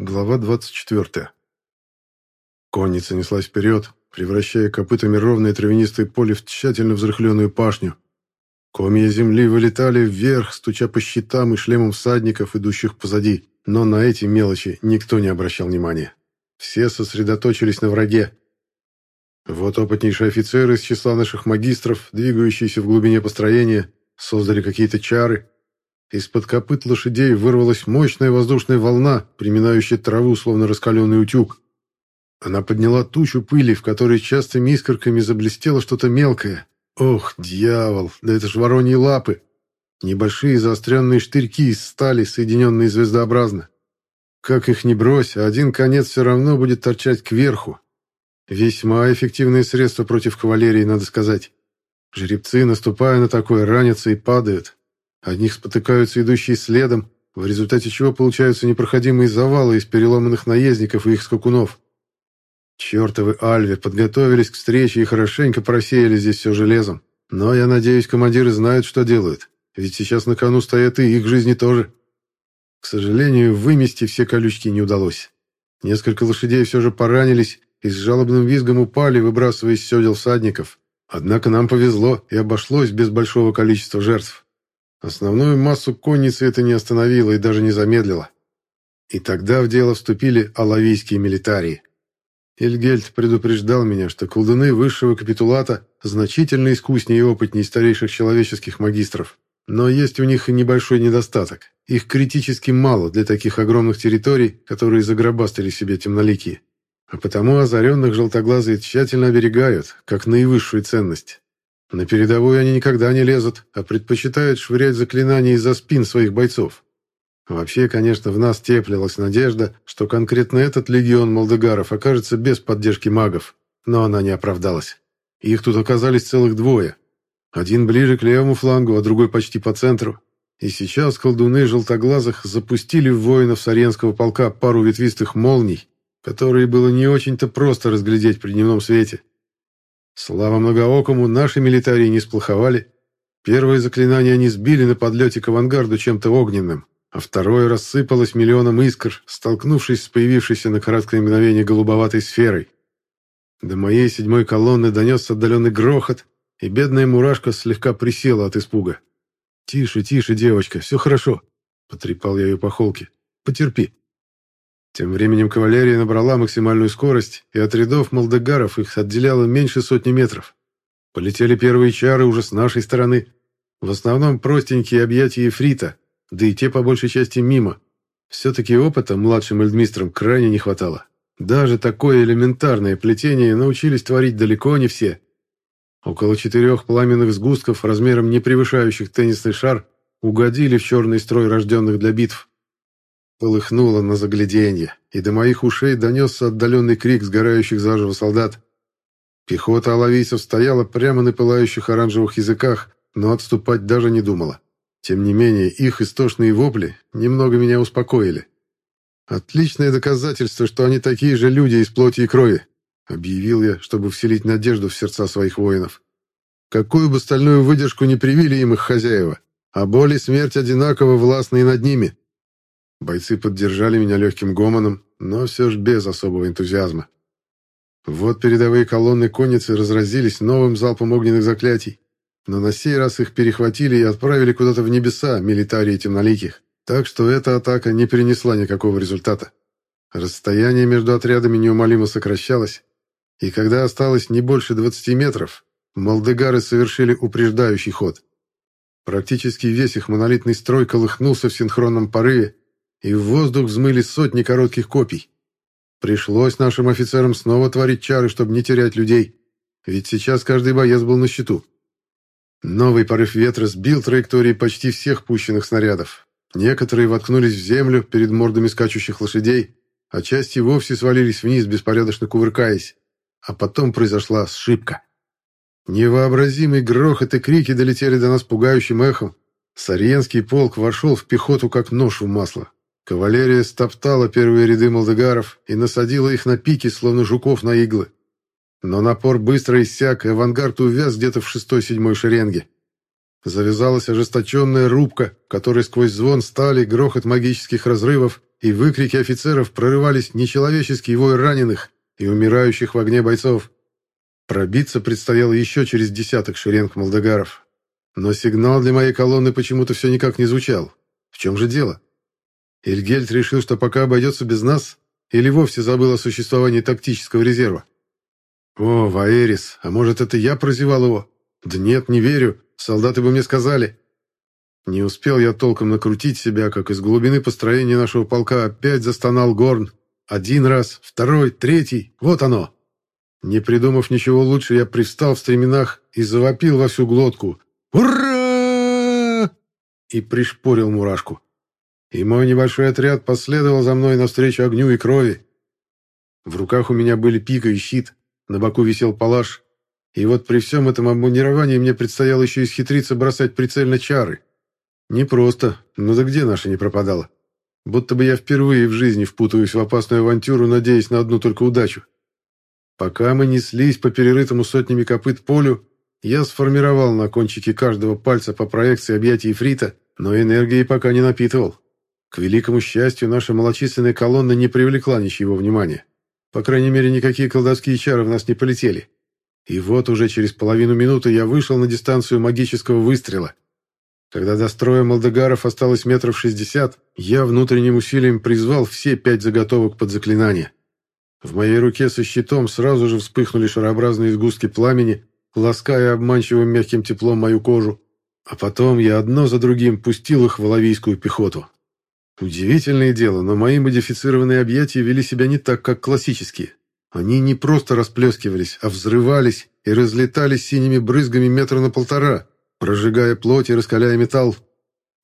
Глава 24. Конница неслась вперед, превращая копытами ровное травянистое поле в тщательно взрыхленную пашню. Комья земли вылетали вверх, стуча по щитам и шлемам всадников, идущих позади, но на эти мелочи никто не обращал внимания. Все сосредоточились на враге. Вот опытнейшие офицеры из числа наших магистров, двигающиеся в глубине построения, создали какие-то чары, из-под копыт лошадей вырвалась мощная воздушная волна, приминающая траву, словно раскаленный утюг. Она подняла тучу пыли, в которой частыми искорками заблестело что-то мелкое. Ох, дьявол, да это ж вороньи лапы! Небольшие заостренные штырьки из стали, соединенные звездообразно. Как их ни брось, один конец все равно будет торчать кверху. Весьма эффективное средство против кавалерии, надо сказать. Жеребцы, наступая на такое, ранятся и падают. От них спотыкаются идущие следом, в результате чего получаются непроходимые завалы из переломанных наездников и их скакунов. Чертовы Альве подготовились к встрече и хорошенько просеяли здесь все железом. Но, я надеюсь, командиры знают, что делают, ведь сейчас на кону стоят и их жизни тоже. К сожалению, вымести все колючки не удалось. Несколько лошадей все же поранились и с жалобным визгом упали, выбрасывая из седел всадников. Однако нам повезло и обошлось без большого количества жертв. Основную массу конницы это не остановило и даже не замедлило. И тогда в дело вступили алавийские милитарии. Эльгельд предупреждал меня, что колдуны высшего капитулата значительно искуснее и опытнее старейших человеческих магистров. Но есть у них и небольшой недостаток. Их критически мало для таких огромных территорий, которые загробастали себе темноликие. А потому озаренных желтоглазые тщательно оберегают, как наивысшую ценность. На передовую они никогда не лезут, а предпочитают швырять заклинания из-за спин своих бойцов. Вообще, конечно, в нас теплилась надежда, что конкретно этот легион молдегаров окажется без поддержки магов, но она не оправдалась. Их тут оказались целых двое. Один ближе к левому флангу, а другой почти по центру. И сейчас колдуны желтоглазых запустили в воинов Саренского полка пару ветвистых молний, которые было не очень-то просто разглядеть при дневном свете. Слава многоокому, наши милитарии не сплоховали. Первое заклинание они сбили на подлете к авангарду чем-то огненным, а второе рассыпалось миллионом искр, столкнувшись с появившейся на короткое мгновение голубоватой сферой. До моей седьмой колонны донесся отдаленный грохот, и бедная мурашка слегка присела от испуга. «Тише, тише, девочка, все хорошо», — потрепал я ее по холке. «Потерпи». Тем временем кавалерия набрала максимальную скорость, и от рядов молдегаров их отделяло меньше сотни метров. Полетели первые чары уже с нашей стороны. В основном простенькие объятия Ефрита, да и те по большей части мимо. Все-таки опыта младшим эльдмистрам крайне не хватало. Даже такое элементарное плетение научились творить далеко не все. Около четырех пламенных сгустков, размером не превышающих теннисный шар, угодили в черный строй рожденных для битв. Полыхнуло на загляденье, и до моих ушей донесся отдаленный крик сгорающих заживо солдат. Пехота алавийцев стояла прямо на пылающих оранжевых языках, но отступать даже не думала. Тем не менее, их истошные вопли немного меня успокоили. «Отличное доказательство, что они такие же люди из плоти и крови», объявил я, чтобы вселить надежду в сердца своих воинов. Какую бы стальную выдержку не привили им их хозяева, а боль и смерть одинаково властны и над ними. Бойцы поддержали меня легким гомоном, но все же без особого энтузиазма. Вот передовые колонны конницы разразились новым залпом огненных заклятий, но на сей раз их перехватили и отправили куда-то в небеса милитарии темноликих, так что эта атака не принесла никакого результата. Расстояние между отрядами неумолимо сокращалось, и когда осталось не больше 20 метров, молдегары совершили упреждающий ход. Практически весь их монолитный строй колыхнулся в синхронном порыве, и в воздух взмыли сотни коротких копий. Пришлось нашим офицерам снова творить чары, чтобы не терять людей, ведь сейчас каждый боец был на счету. Новый порыв ветра сбил траектории почти всех пущенных снарядов. Некоторые воткнулись в землю перед мордами скачущих лошадей, а части вовсе свалились вниз, беспорядочно кувыркаясь. А потом произошла ошибка. Невообразимый грохот и крики долетели до нас пугающим эхом. Сарьенский полк вошел в пехоту, как нож в масло. Кавалерия стоптала первые ряды молдегаров и насадила их на пики, словно жуков на иглы. Но напор быстро иссяк, и авангард увяз где-то в шестой-седьмой шеренге. Завязалась ожесточенная рубка, которая сквозь звон стали, грохот магических разрывов и выкрики офицеров прорывались нечеловеческий вой раненых и умирающих в огне бойцов. Пробиться предстояло еще через десяток шеренг молдогаров. Но сигнал для моей колонны почему-то все никак не звучал. В чем же дело? Эльгельд решил, что пока обойдется без нас, или вовсе забыл о существовании тактического резерва. О, Ваэрис, а может, это я прозевал его? Да нет, не верю, солдаты бы мне сказали. Не успел я толком накрутить себя, как из глубины построения нашего полка опять застонал горн. Один раз, второй, третий, вот оно. Не придумав ничего лучше, я привстал в стременах и завопил во всю глотку. «Ура!» и пришпорил мурашку. И мой небольшой отряд последовал за мной навстречу огню и крови. В руках у меня были пика и щит, на боку висел палаш, и вот при всем этом обмунировании мне предстояло еще исхитриться бросать прицельно чары. Не просто, но да где наша не пропадала? Будто бы я впервые в жизни впутываюсь в опасную авантюру, надеясь на одну только удачу. Пока мы неслись по перерытому сотнями копыт полю, я сформировал на кончике каждого пальца по проекции объятий Фрита, но энергии пока не напитывал. К великому счастью, наша малочисленная колонна не привлекла ничего внимания. По крайней мере, никакие колдовские чары в нас не полетели. И вот уже через половину минуты я вышел на дистанцию магического выстрела. Когда до строя Молдегаров осталось метров шестьдесят, я внутренним усилием призвал все пять заготовок под заклинание. В моей руке со щитом сразу же вспыхнули шарообразные сгустки пламени, лаская обманчивым мягким теплом мою кожу. А потом я одно за другим пустил их в лавийскую пехоту. Удивительное дело, но мои модифицированные объятия вели себя не так, как классические. Они не просто расплескивались, а взрывались и разлетались синими брызгами метра на полтора, прожигая плоть и раскаляя металл.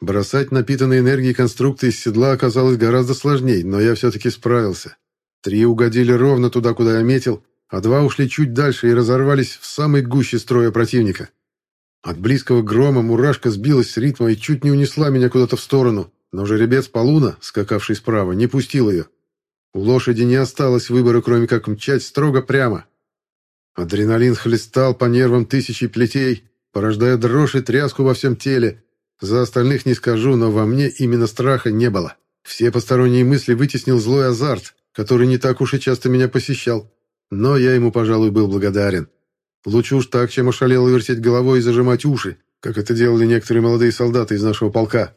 Бросать напитанные энергией конструкты из седла оказалось гораздо сложнее, но я все-таки справился. Три угодили ровно туда, куда я метил, а два ушли чуть дальше и разорвались в самой гуще строя противника. От близкого грома мурашка сбилась с ритма и чуть не унесла меня куда-то в сторону, но жеребец Полуна, скакавший справа, не пустил ее. У лошади не осталось выбора, кроме как мчать строго прямо. Адреналин хлестал по нервам тысячи плетей, порождая дрожь и тряску во всем теле. За остальных не скажу, но во мне именно страха не было. Все посторонние мысли вытеснил злой азарт, который не так уж и часто меня посещал. Но я ему, пожалуй, был благодарен. Лучше уж так, чем ошалело вертеть головой и зажимать уши, как это делали некоторые молодые солдаты из нашего полка.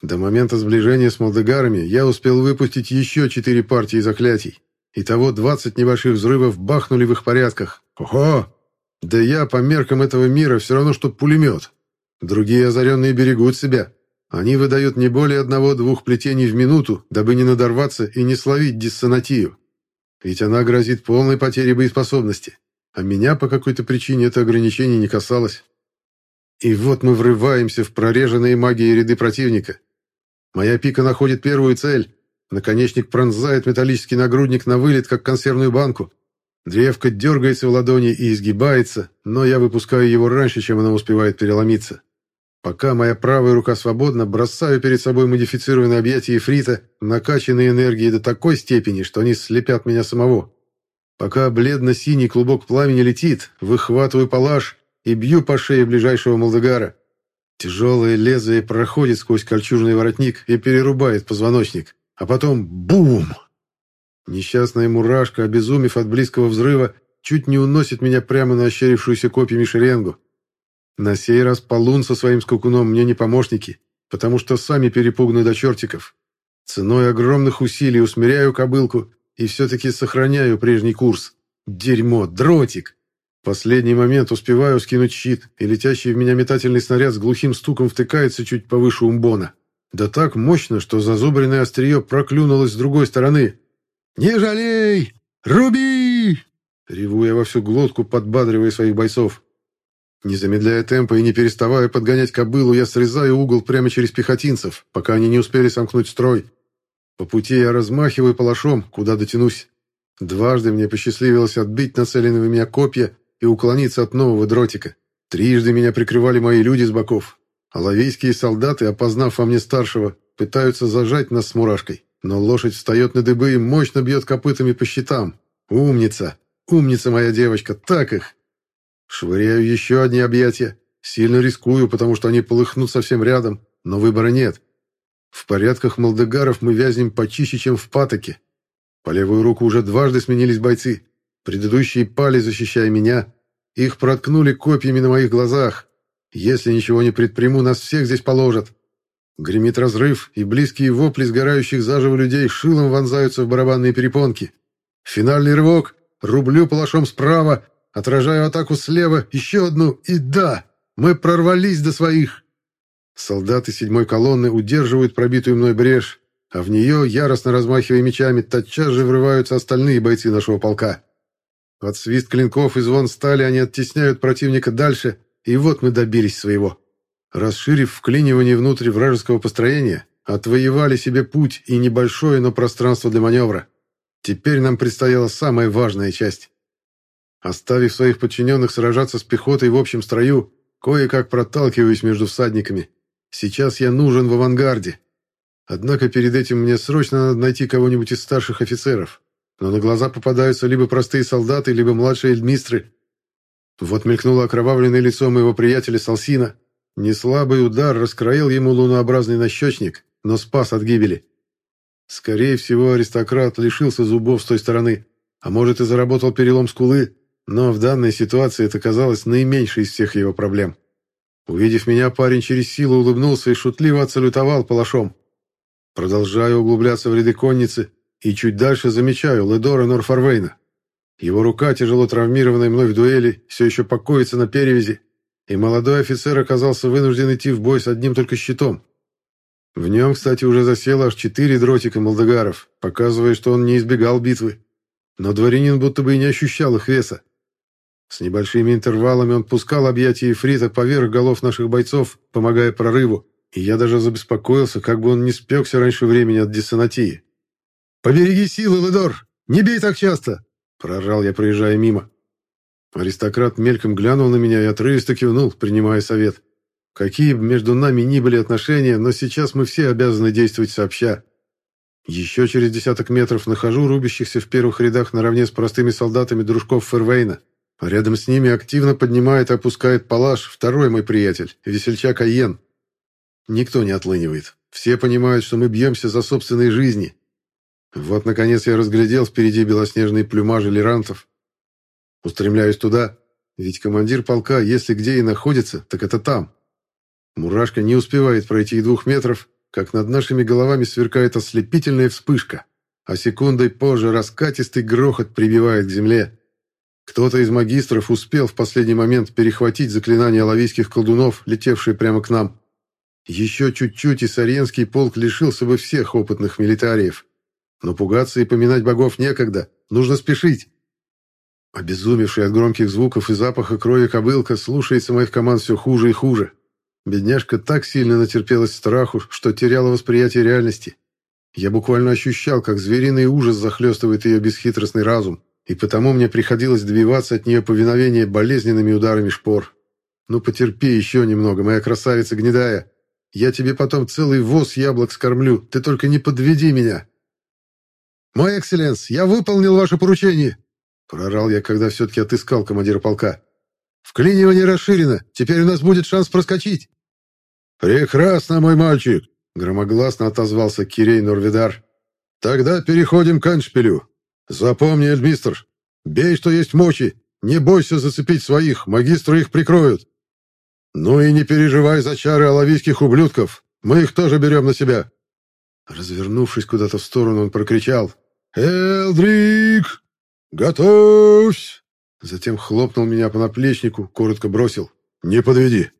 До момента сближения с молдегарами я успел выпустить еще четыре партии заклятий. Итого двадцать небольших взрывов бахнули в их порядках. Ого! Да я, по меркам этого мира, все равно, что пулемет. Другие озаренные берегут себя. Они выдают не более одного-двух плетений в минуту, дабы не надорваться и не словить диссонатию. Ведь она грозит полной потерей боеспособности. А меня по какой-то причине это ограничение не касалось. И вот мы врываемся в прореженные магией ряды противника. Моя пика находит первую цель. Наконечник пронзает металлический нагрудник на вылет, как консервную банку. Древко дергается в ладони и изгибается, но я выпускаю его раньше, чем она успевает переломиться. Пока моя правая рука свободна, бросаю перед собой модифицированные объятия Ефрита, накачанные энергией до такой степени, что они слепят меня самого. Пока бледно-синий клубок пламени летит, выхватываю палаш и бью по шее ближайшего молдегара. Тяжелое лезвие проходит сквозь кольчужный воротник и перерубает позвоночник. А потом бум! Несчастная мурашка, обезумев от близкого взрыва, чуть не уносит меня прямо на ощерившуюся копьями шеренгу. На сей раз Полун со своим скакуном мне не помощники, потому что сами перепугны до чертиков. Ценой огромных усилий усмиряю кобылку и все-таки сохраняю прежний курс. Дерьмо, дротик! Последний момент успеваю скинуть щит, и летящий в меня метательный снаряд с глухим стуком втыкается чуть повыше умбона. Да так мощно, что зазубренное острие проклюнулось с другой стороны. «Не жалей! Руби!» Реву я во всю глотку, подбадривая своих бойцов. Не замедляя темпа и не переставая подгонять кобылу, я срезаю угол прямо через пехотинцев, пока они не успели сомкнуть строй. По пути я размахиваю палашом, куда дотянусь. Дважды мне посчастливилось отбить нацеленные в меня копья и уклониться от нового дротика. Трижды меня прикрывали мои люди с боков. А лавейские солдаты, опознав во мне старшего, пытаются зажать нас с мурашкой. Но лошадь встает на дыбы и мощно бьет копытами по щитам. Умница! Умница моя девочка! Так их! Швыряю еще одни объятия. Сильно рискую, потому что они полыхнут совсем рядом, но выбора нет. В порядках молдегаров мы вязнем почище, чем в патоке. По левую руку уже дважды сменились бойцы. Предыдущие пали, защищая меня. Их проткнули копьями на моих глазах. Если ничего не предприму, нас всех здесь положат. Гремит разрыв, и близкие вопли сгорающих заживо людей шилом вонзаются в барабанные перепонки. Финальный рывок. Рублю палашом справа, отражаю атаку слева, еще одну, и да, мы прорвались до своих. Солдаты седьмой колонны удерживают пробитую мной брешь, а в нее, яростно размахивая мечами, тотчас же врываются остальные бойцы нашего полка. Под свист клинков и звон стали они оттесняют противника дальше, и вот мы добились своего. Расширив вклинивание внутрь вражеского построения, отвоевали себе путь и небольшое, но пространство для маневра. Теперь нам предстояла самая важная часть. Оставив своих подчиненных сражаться с пехотой в общем строю, кое-как проталкиваюсь между всадниками. Сейчас я нужен в авангарде. Однако перед этим мне срочно надо найти кого-нибудь из старших офицеров. Но на глаза попадаются либо простые солдаты, либо младшие эльдмистры. Вот мелькнуло окровавленное лицо моего приятеля Салсина. Неслабый удар раскроил ему лунообразный нащечник, но спас от гибели. Скорее всего, аристократ лишился зубов с той стороны, а может и заработал перелом скулы, но в данной ситуации это казалось наименьшей из всех его проблем. Увидев меня, парень через силу улыбнулся и шутливо отсалютовал палашом. Продолжаю углубляться в ряды конницы и чуть дальше замечаю Ледора Норфарвейна. Его рука, тяжело травмированная мной в дуэли, все еще покоится на перевязи, и молодой офицер оказался вынужден идти в бой с одним только щитом. В нем, кстати, уже засело аж четыре дротика молдогаров, показывая, что он не избегал битвы. Но дворянин будто бы и не ощущал их веса. С небольшими интервалами он пускал объятия Ефрита поверх голов наших бойцов, помогая прорыву, и я даже забеспокоился, как бы он не спекся раньше времени от диссонатии. «Побереги силы, Ледор! Не бей так часто!» — прорал я, проезжая мимо. Аристократ мельком глянул на меня и отрывисто кивнул, принимая совет. Какие бы между нами ни были отношения, но сейчас мы все обязаны действовать сообща. Еще через десяток метров нахожу рубящихся в первых рядах наравне с простыми солдатами дружков Фервейна. А рядом с ними активно поднимает и опускает палаш второй мой приятель, весельчак Айен. Никто не отлынивает. Все понимают, что мы бьемся за собственные жизни. Вот, наконец, я разглядел впереди белоснежные плюмажи лирантов. Устремляюсь туда, ведь командир полка, если где и находится, так это там. Мурашка не успевает пройти и двух метров, как над нашими головами сверкает ослепительная вспышка, а секундой позже раскатистый грохот прибивает к земле. Кто-то из магистров успел в последний момент перехватить заклинание алавийских колдунов, летевшие прямо к нам. Еще чуть-чуть, и Саренский полк лишился бы всех опытных милитариев. Но пугаться и поминать богов некогда, нужно спешить. Обезумевший от громких звуков и запаха крови кобылка слушается моих команд все хуже и хуже. Бедняжка так сильно натерпелась страху, что теряла восприятие реальности. Я буквально ощущал, как звериный ужас захлестывает ее бесхитростный разум и потому мне приходилось добиваться от нее повиновения болезненными ударами шпор. Ну, потерпи еще немного, моя красавица гнедая. Я тебе потом целый воз яблок скормлю, ты только не подведи меня. «Мой экселленс, я выполнил ваше поручение!» Прорал я, когда все-таки отыскал командира полка. «Вклинивание расширено, теперь у нас будет шанс проскочить!» «Прекрасно, мой мальчик!» Громогласно отозвался Кирей Норвидар. «Тогда переходим к Аншпилю. «Запомни, Эльмистр, бей, что есть мочи, не бойся зацепить своих, магистры их прикроют. Ну и не переживай за чары алавийских ублюдков, мы их тоже берем на себя». Развернувшись куда-то в сторону, он прокричал «Элдрик, готовься!» Затем хлопнул меня по наплечнику, коротко бросил «Не подведи!»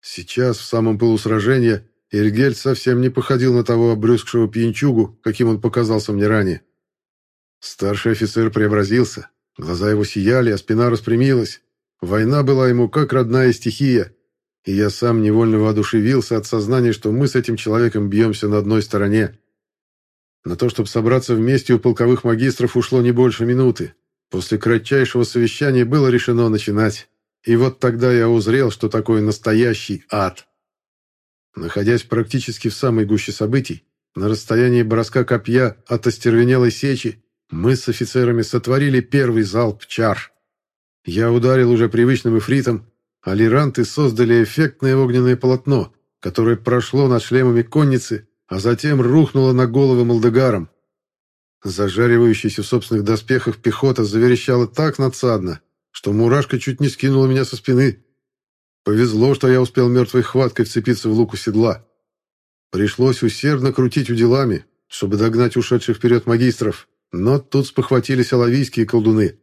Сейчас, в самом пылу сражения, Эльгельд совсем не походил на того обрюзгшего пьянчугу, каким он показался мне ранее. Старший офицер преобразился, глаза его сияли, а спина распрямилась. Война была ему как родная стихия, и я сам невольно воодушевился от сознания, что мы с этим человеком бьемся на одной стороне. На то, чтобы собраться вместе у полковых магистров, ушло не больше минуты. После кратчайшего совещания было решено начинать. И вот тогда я узрел, что такое настоящий ад. Находясь практически в самой гуще событий, на расстоянии броска копья от остервенелой сечи, мы с офицерами сотворили первый залп чар. Я ударил уже привычным эфритом, а лиранты создали эффектное огненное полотно, которое прошло над шлемами конницы, а затем рухнула на головы молдегарам. Зажаривающаяся в собственных доспехах пехота заверещала так надсадно, что мурашка чуть не скинула меня со спины. Повезло, что я успел мертвой хваткой вцепиться в луку седла. Пришлось усердно крутить уделами, чтобы догнать ушедших вперед магистров, но тут спохватились алавийские колдуны.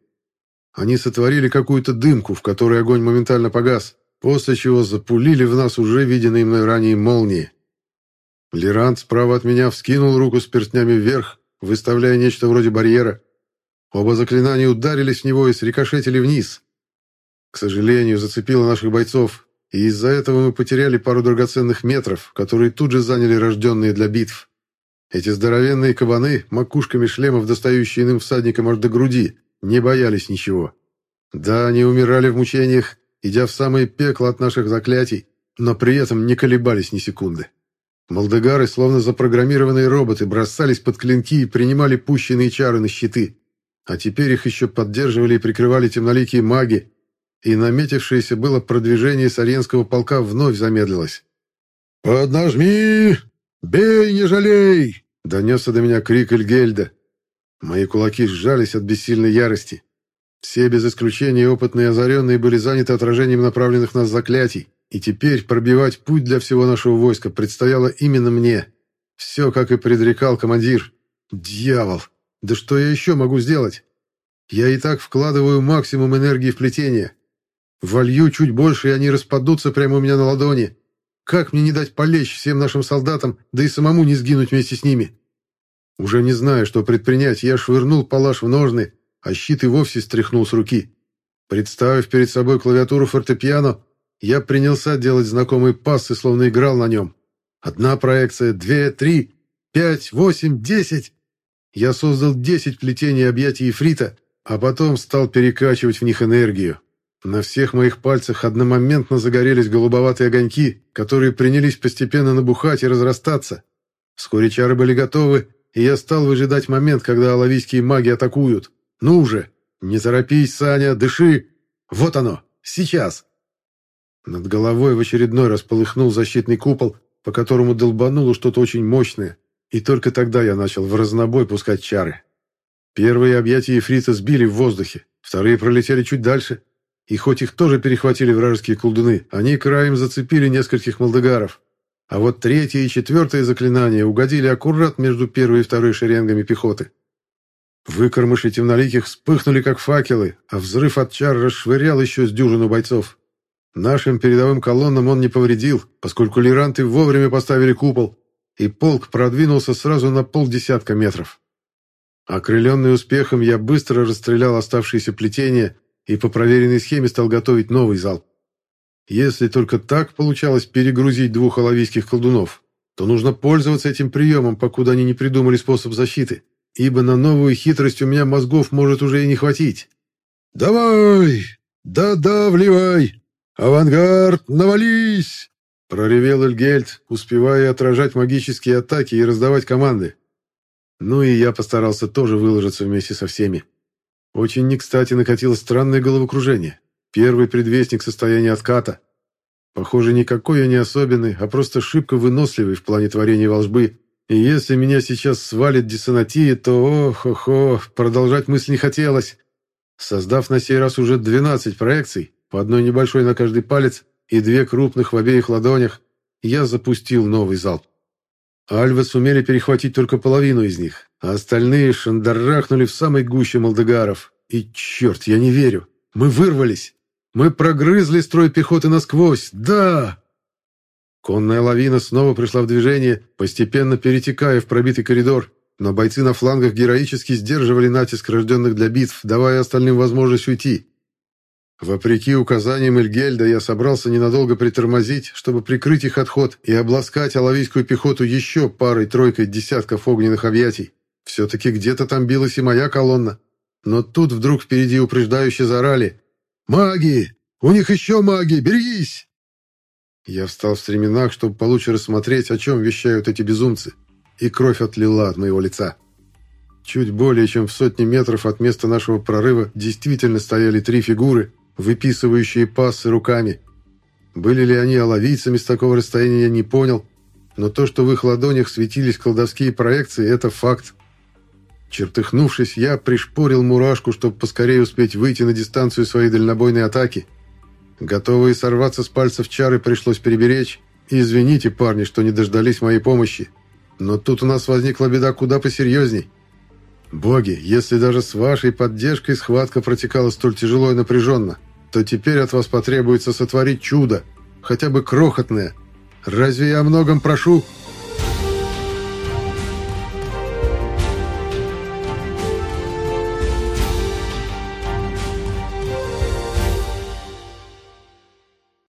Они сотворили какую-то дымку, в которой огонь моментально погас, после чего запулили в нас уже виденные мной ранее молнии. Лерант справа от меня вскинул руку с перстнями вверх, выставляя нечто вроде барьера. Оба заклинания ударились в него и срикошетили вниз. К сожалению, зацепило наших бойцов, и из-за этого мы потеряли пару драгоценных метров, которые тут же заняли рожденные для битв. Эти здоровенные кабаны, макушками шлемов, достающие иным всадникам аж до груди, не боялись ничего. Да, они умирали в мучениях, идя в самое пекло от наших заклятий, но при этом не колебались ни секунды. Молдегары, словно запрограммированные роботы, бросались под клинки и принимали пущенные чары на щиты. А теперь их еще поддерживали и прикрывали темноликие маги, и наметившееся было продвижение Саренского полка вновь замедлилось. «Поднажми! Бей, не жалей!» — донесся до меня крик Эльгельда. Мои кулаки сжались от бессильной ярости. Все без исключения опытные озаренные были заняты отражением направленных нас заклятий. И теперь пробивать путь для всего нашего войска предстояло именно мне. Все, как и предрекал командир. Дьявол! Да что я еще могу сделать? Я и так вкладываю максимум энергии в плетение. Волью чуть больше, и они распадутся прямо у меня на ладони. Как мне не дать полечь всем нашим солдатам, да и самому не сгинуть вместе с ними? Уже не знаю, что предпринять, я швырнул палаш в ножны, а щит и вовсе стряхнул с руки. Представив перед собой клавиатуру фортепиано, я принялся делать знакомые пассы, словно играл на нем. Одна проекция, две, три, пять, восемь, десять. Я создал десять плетений объятий Ефрита, а потом стал перекачивать в них энергию. На всех моих пальцах одномоментно загорелись голубоватые огоньки, которые принялись постепенно набухать и разрастаться. Вскоре чары были готовы, и я стал выжидать момент, когда алавийские маги атакуют. «Ну уже! Не торопись, Саня, дыши! Вот оно! Сейчас!» Над головой в очередной раз полыхнул защитный купол, по которому долбануло что-то очень мощное, и только тогда я начал в разнобой пускать чары. Первые объятия Ефрита сбили в воздухе, вторые пролетели чуть дальше, и хоть их тоже перехватили вражеские колдуны, они краем зацепили нескольких молдегаров. А вот третье и четвертое заклинания угодили аккурат между первой и второй шеренгами пехоты. Выкормыши темноликих вспыхнули, как факелы, а взрыв от чар расшвырял еще с дюжину бойцов. Нашим передовым колоннам он не повредил, поскольку лиранты вовремя поставили купол, и полк продвинулся сразу на полдесятка метров. Окрыленный успехом, я быстро расстрелял оставшиеся плетения и по проверенной схеме стал готовить новый залп. Если только так получалось перегрузить двух оловийских колдунов, то нужно пользоваться этим приемом, покуда они не придумали способ защиты, ибо на новую хитрость у меня мозгов может уже и не хватить. «Давай! Да-да, вливай!» «Авангард, навались!» — проревел Эльгельд, успевая отражать магические атаки и раздавать команды. Ну и я постарался тоже выложиться вместе со всеми. Очень не кстати накатило странное головокружение. Первый предвестник состояния отката. Похоже, никакой я не особенный, а просто шибко выносливый в плане творения волжбы. И если меня сейчас свалит диссонатия, то, ох-охо, продолжать мысль не хотелось. Создав на сей раз уже 12 проекций, по одной небольшой на каждый палец и две крупных в обеих ладонях, я запустил новый залп. Альвы сумели перехватить только половину из них, а остальные шандарахнули в самой гуще молдегаров. И черт, я не верю. Мы вырвались. Мы прогрызли строй пехоты насквозь. Да! Конная лавина снова пришла в движение, постепенно перетекая в пробитый коридор, но бойцы на флангах героически сдерживали натиск рожденных для битв, давая остальным возможность уйти. Вопреки указаниям Эльгельда, я собрался ненадолго притормозить, чтобы прикрыть их отход и обласкать алавийскую пехоту еще парой-тройкой десятков огненных объятий. Все-таки где-то там билась и моя колонна. Но тут вдруг впереди упреждающе зарали. «Маги! У них еще маги! Берегись!» Я встал в стременах, чтобы получше рассмотреть, о чем вещают эти безумцы, и кровь отлила от моего лица. Чуть более чем в сотни метров от места нашего прорыва действительно стояли три фигуры — выписывающие пассы руками. Были ли они оловийцами с такого расстояния, я не понял. но то, что в их ладонях светились колдовские проекции, это факт. Чертыхнувшись, я пришпорил мурашку, чтобы поскорее успеть выйти на дистанцию своей дальнобойной атаки. Готовые сорваться с пальцев чары пришлось переберечь. Извините, парни, что не дождались моей помощи. Но тут у нас возникла беда куда посерьезней. Боги, если даже с вашей поддержкой схватка протекала столь тяжело и напряженно, то теперь от вас потребуется сотворить чудо, хотя бы крохотное. Разве я о многом прошу?»